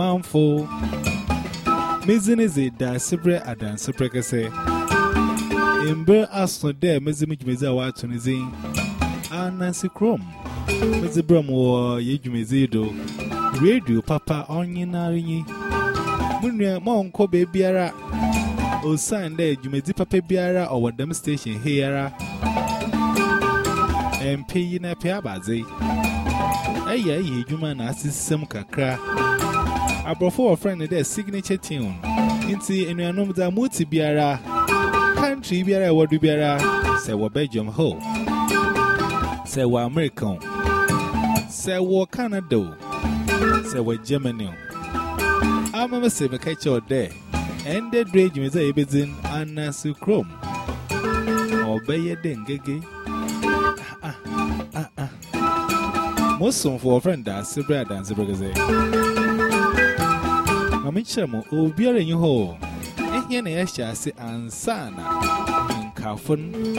yo a manful. Mizin is a da sibre a dan suprecase. In Ber Aston there, Mizimich Miza Watunizin. And Nancy Chrome. Mizzy Brum or Yejumizido. Radio Papa Onion Arini. Munya Monko Babyara. O sign there, Jumezi Papa Biara or what them station here. And paying a piabazi. Aya, ye, Juman assist some kakra. I brought a friend their signature tune. Into in your name, the multi biara. Country biara, what do biara? Say, what Belgium ho. Say, what American. Say, what Canada. Say, what Germany. I remember saying, catch your day. And the dredge is a bezin and Nancy Chrome. Or Bayer Dengege. Ah, ah, ah. Most song for a friend that's a bread and a in your I say, and and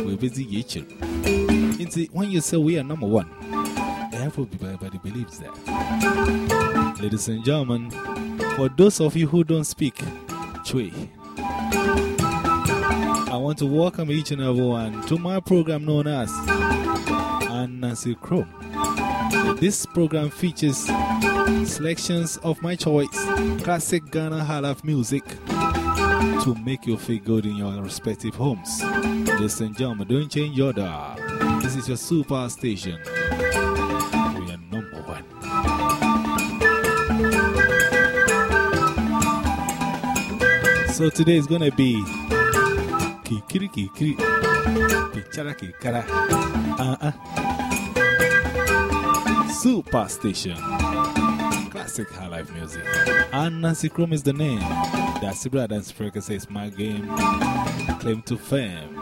will busy when you say we are number one, everybody believes that. Ladies and gentlemen, for those of you who don't speak, Twi. I want to welcome each and everyone to my program known as Nancy Chrome. This program features selections of my choice, classic Ghana High Life music to make you feel good in your respective homes. Ladies and gentlemen, don't change your dial. This is your super station. We are number one. So today is gonna be Kikiri Kikiri Kichara Kikara uh -uh. Super Station. Classic High Life Music. And Nancy Chrome is the name. That Sibra Dance says my game Claim to fame.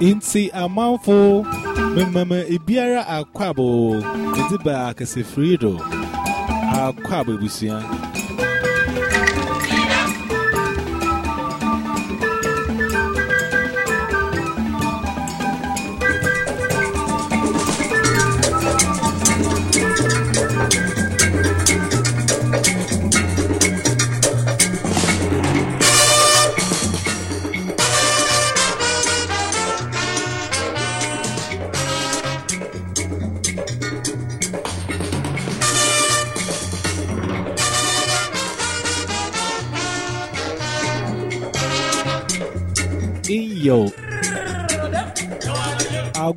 Inti amanfo Me mama, Ibiara, a quabble, the debar, a cassifrido, a quabble, Busian.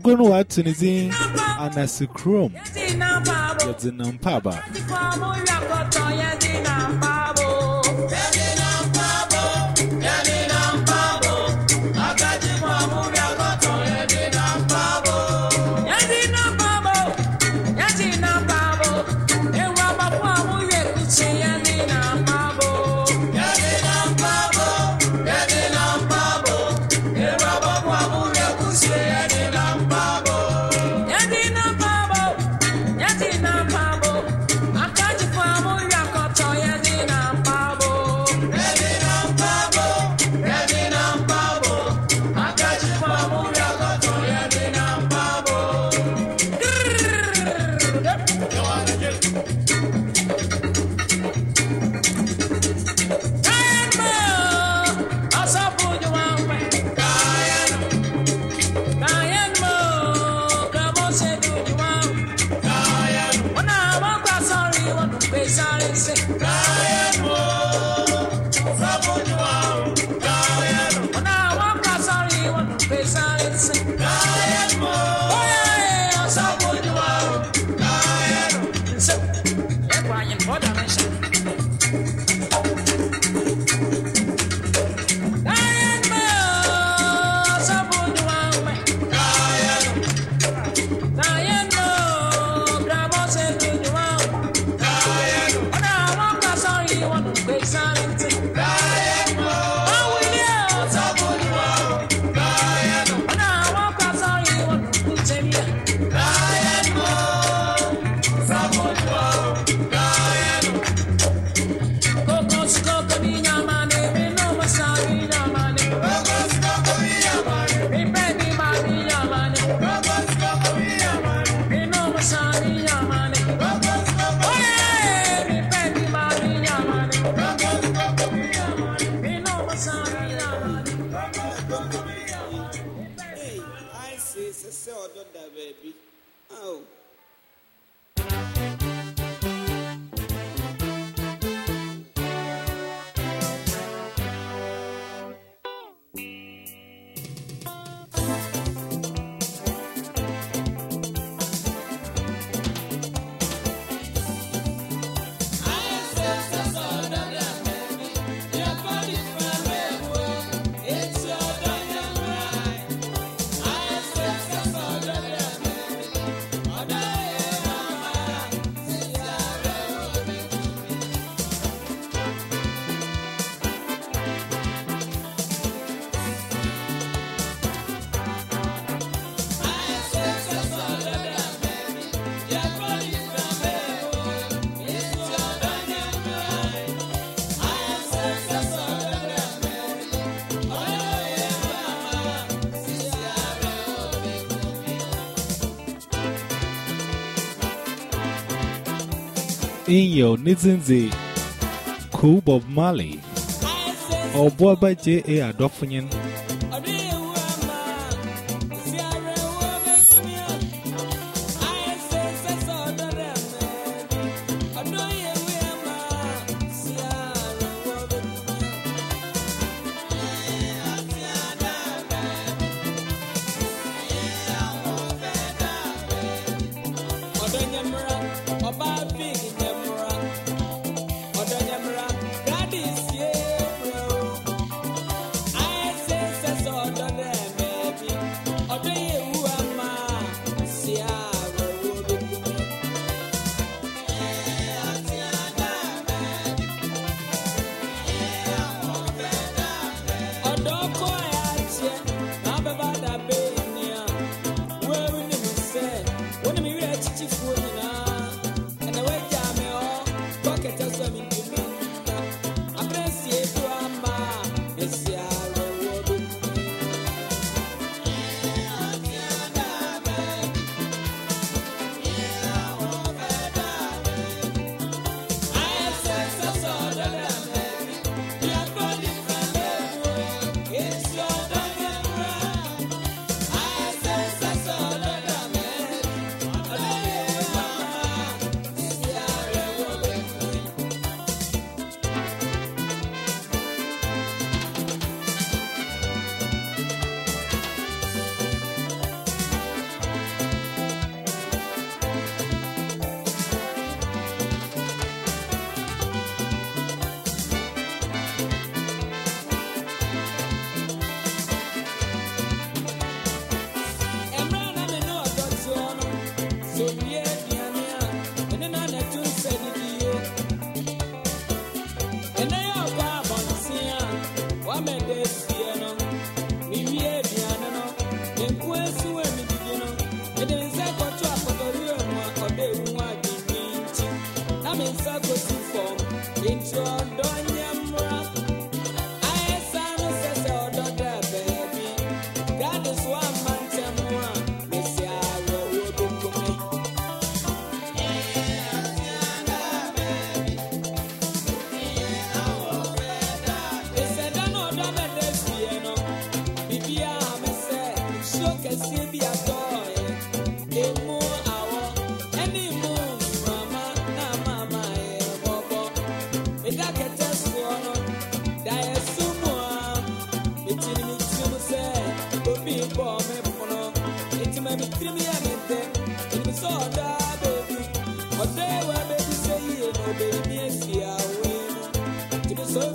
Agwenu wa Tunizin Anasi Chrome Yadzinam Paba In your Nizinzi, Cool Bob Marley, or Boba J.A. Adolphinian, no baby, if you are. To be so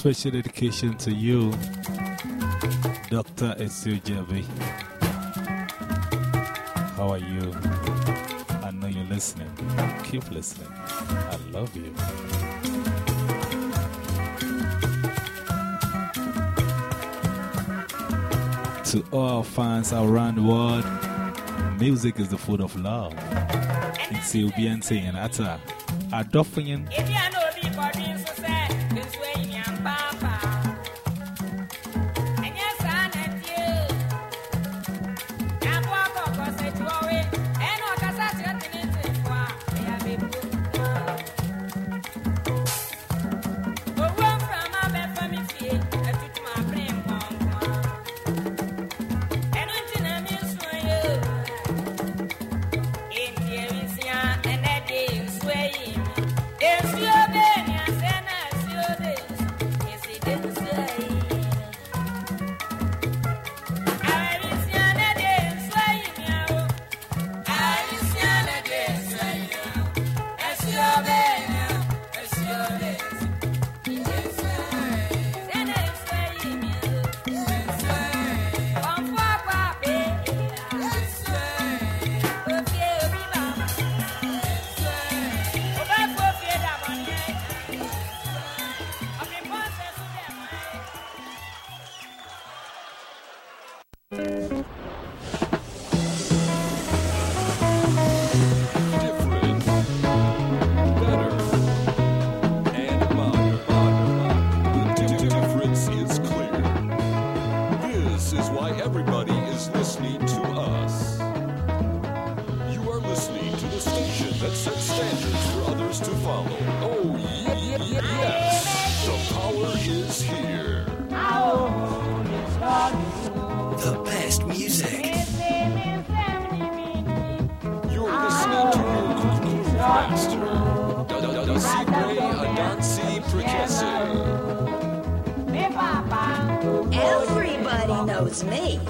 special dedication to you, Dr. Esil How are you? I know you're listening. Keep listening. I love you. To all our fans around the world, music is the food of love. It's Ubiente and Ata, Adolphinian. me.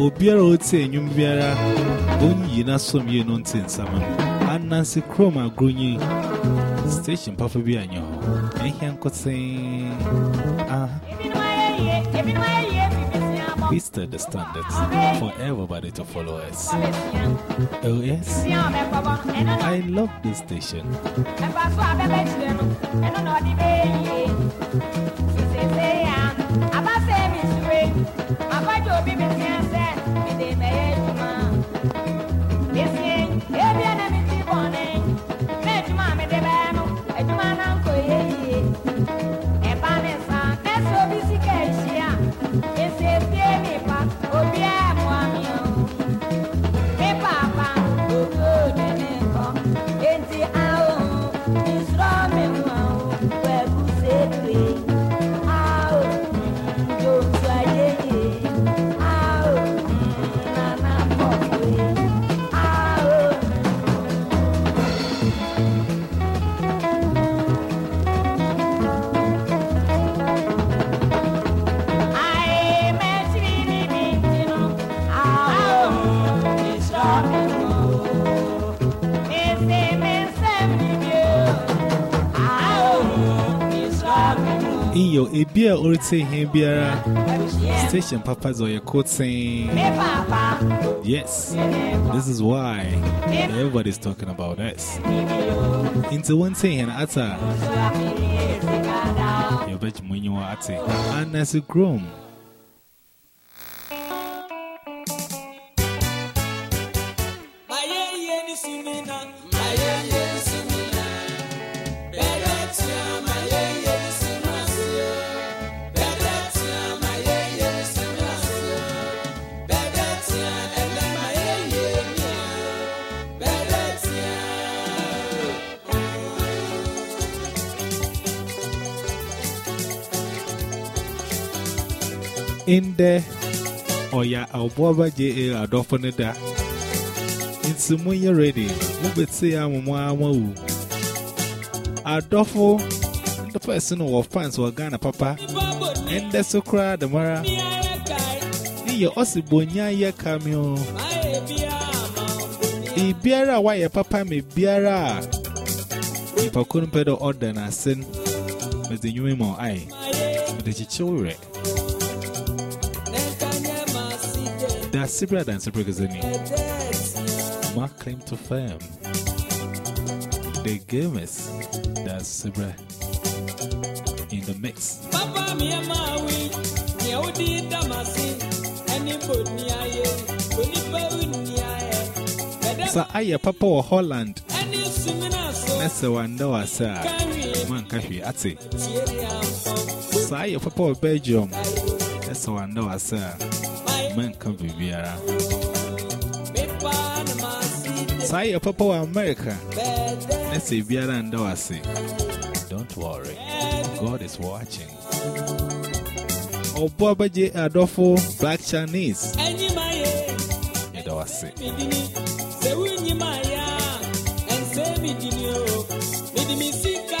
Obiara Ote and Yumbiara, Bunyi Nasumi Nontin Saman, and Grunyi. Station Pafabi and Yo, and we set the standards for everybody to follow us. Oh, yes, I love this station. A beer or say him beer. Station Papa's or your coat saying, Yes, this is why everybody's talking about us. Into one saying, Ata, you bet when you are at it, and as a groom. In there, or ya, our boba J. A Dofanida. It's when you're ready. Move it, say, I'm a mamma. A doffo, the person who was fans were Ghana, Papa, and the Sokra, the Mara. You also bonya ya cameo. I biara why your papa me biara. If I couldn't pay the order and I send with the new more eye, with the children. That's Sibra than Sibra Gazini. My claim to fame. The gamers, that's Sibra in the mix. Papa mi amawi, ni audi damasi, anybody ni aye, onipa ni aye. So I a papa or Holland, Any sumina so, that's the one that uh, carry man coffee at it. tieri. So I a papa or Belgium, that's the one that was uh, man can be Viera. So I a papa America, that's a Viera and was it. Don't worry, God is watching. Oh, Baba J. Adolfo, Black Chinese, and midini o, midimi sika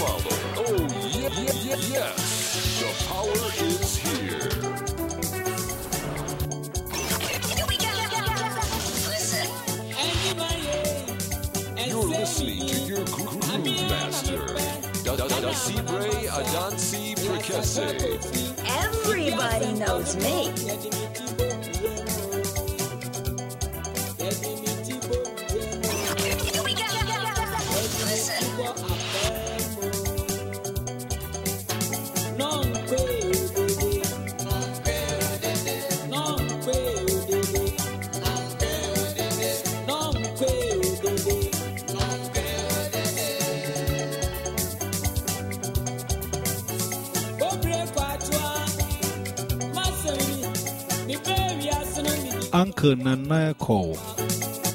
follow. Oh, yeah, yeah, yeah, yes. The power is here. You're listening to your groove master, Da Da Da Sibre Adansi Prekese. Everybody knows me. Uncle Nana call.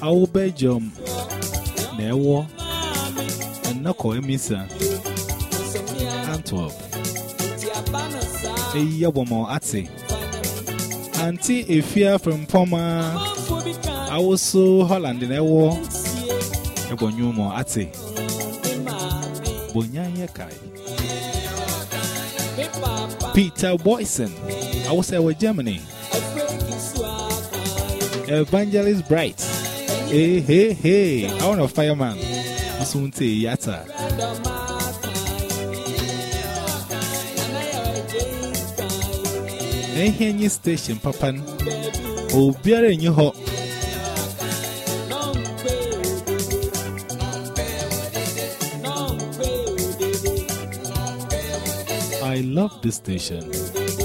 Our Belgium, Newo, and Nako Emisa, Antwerp, a Yabomo Atse. Auntie Efia from Poma, I was so Holland in Ewo, Ebonyumo Atse, Bonyanya Kai. Peter Boyson, I was Germany. Evangelist Bright. Hey, hey, hey, I want a fireman. This won't say yata. Hey, hey, station, Papa. Oh, beer in your hot. I love this station.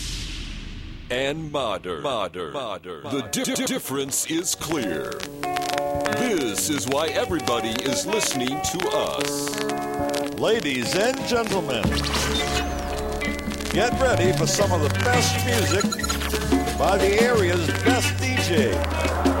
and modern. Modern. Modern. The di- di- difference is clear. This is why everybody is listening to us. Ladies and gentlemen, get ready for some of the best music by the area's best DJ.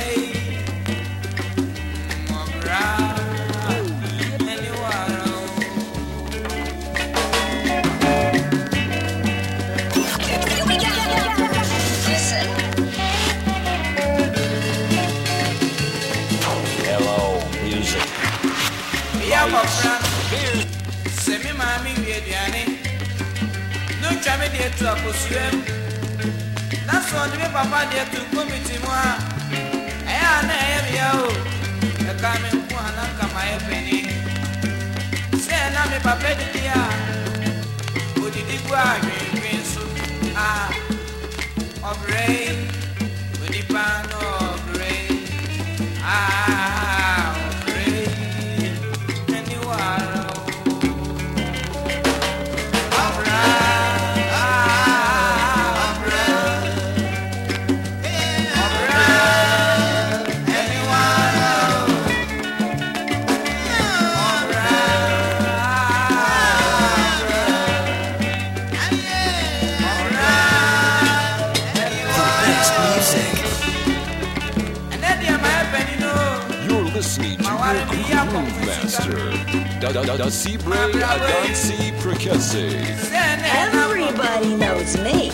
deɛ tu akosuam na sɛ ɔde me papa deɛ tu komiti mu a ɛyɛ a na ɛyɛ meyɛ o. Ɛka me nko a na nka mayɛ pani sɛ na me papa didi a odidi gu a hwehwe so a ɔbrɛ Da Adansi. Everybody knows me.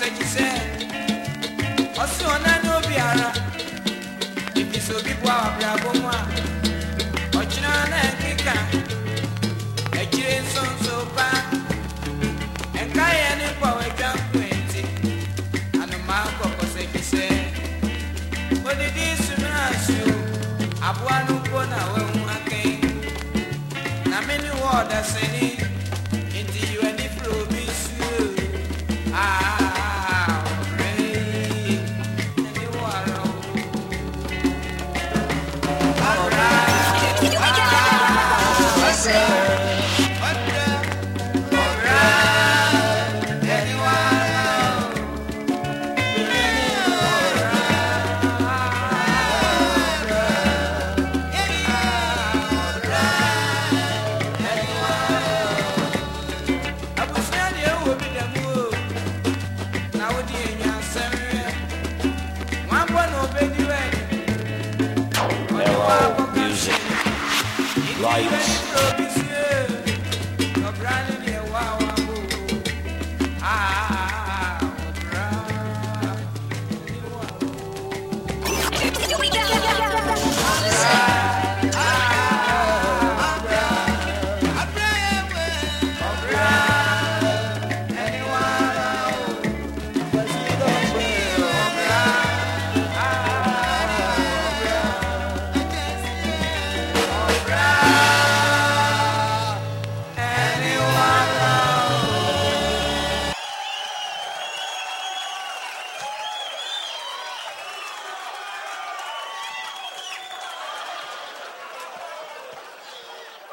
Kyi sɛ ɔsi ɔna ne obiara ebi sɛ obi bu awabrabɔ mu a ɔkyerɛ na nkeka akyire nsonso pa. Ɛnka yɛ ne bɔ wɔatwa nkwenti anomaa kɔkɔtɛ kyi sɛ odidi sumina asuo aboa no mpo na wahu akɛn na me ne wɔ ɔdasani